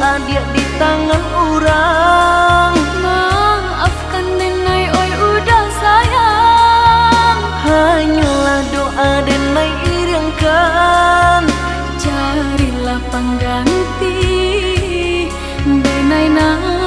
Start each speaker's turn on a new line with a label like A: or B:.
A: adik di tangan orang.
B: Maafkan Denai oi udah sayang.
A: Hanyalah doa dan Denai kan
B: Carilah pengganti Denai
A: nang